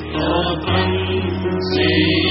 Stotram Shri